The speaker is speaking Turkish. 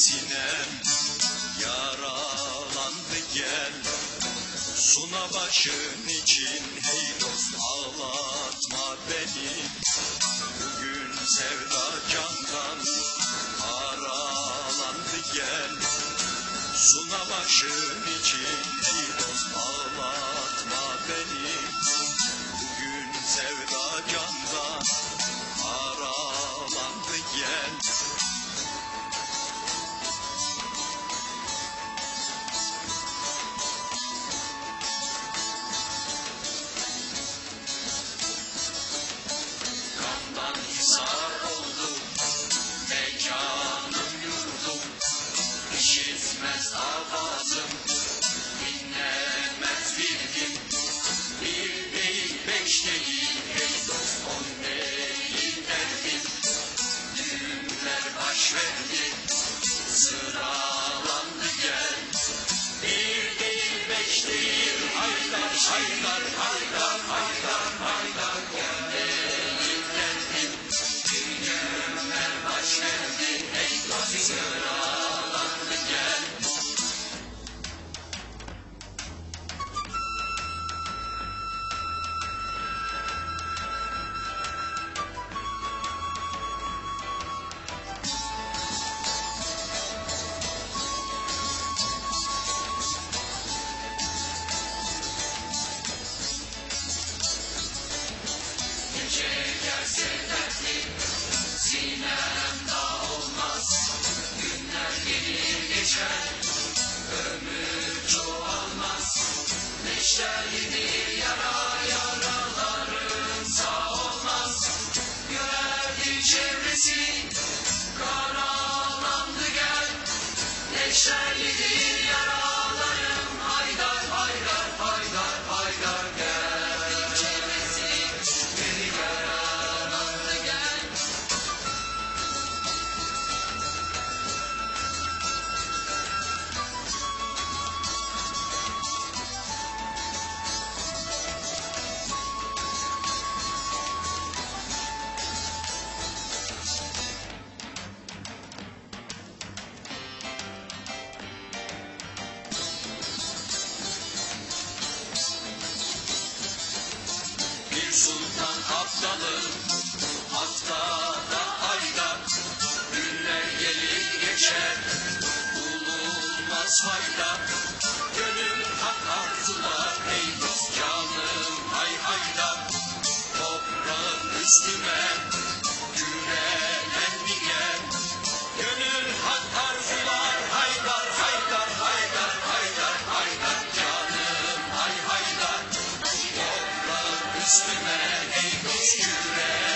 sinem yaralandı gel. Suna başın için hey dost ağlatma beni. Bugün sevda candan aralandı gel. Suna başın için hey dost ağlatma beni Heimat, Heimat. Çevresi Karalandı gel. Neşterlidir aptalım Haftada ayda Günler gelir geçer. Bulunmaz fayda Gönül takartılar Ey dost canım hay hayda Toprağın üstüme Christ.